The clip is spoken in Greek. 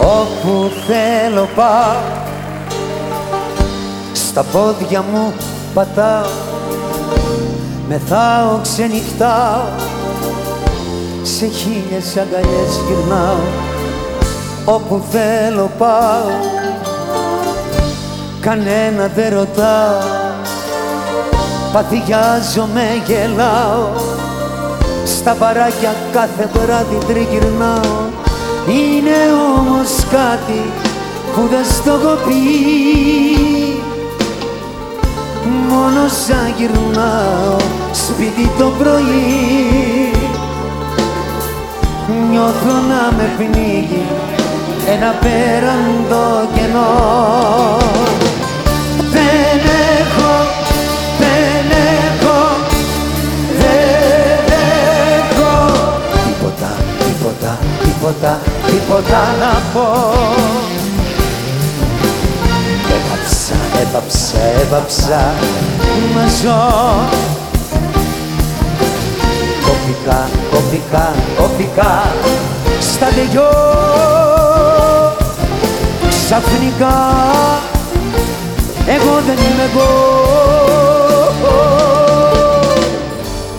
Όπου θέλω πάω. Στα πόδια μου πατάω. Μεθάω, ξενυχτάω. Σε χίλιες αγκαλιές γυρνάω. Όπου θέλω πάω. Κανένα δεν ρωτάω. Παθιάζομαι, γελάω. Στα παράκια κάθε βράδυ τριγυρνάω. είναι όμως κάτι που δεν στο έχω πει Μόνο σαν γυρνάω σπίτι το πρωί. Νιώθω να με πνίγει ένα πέραντο κενό τίποτα, τίποτα να πω. Έπαψα, έπαψα, έπαψα να ζω. Κοπικά, κοπικά, κοπικά στα δυο. Ξαφνικά εγώ δεν είμαι εγώ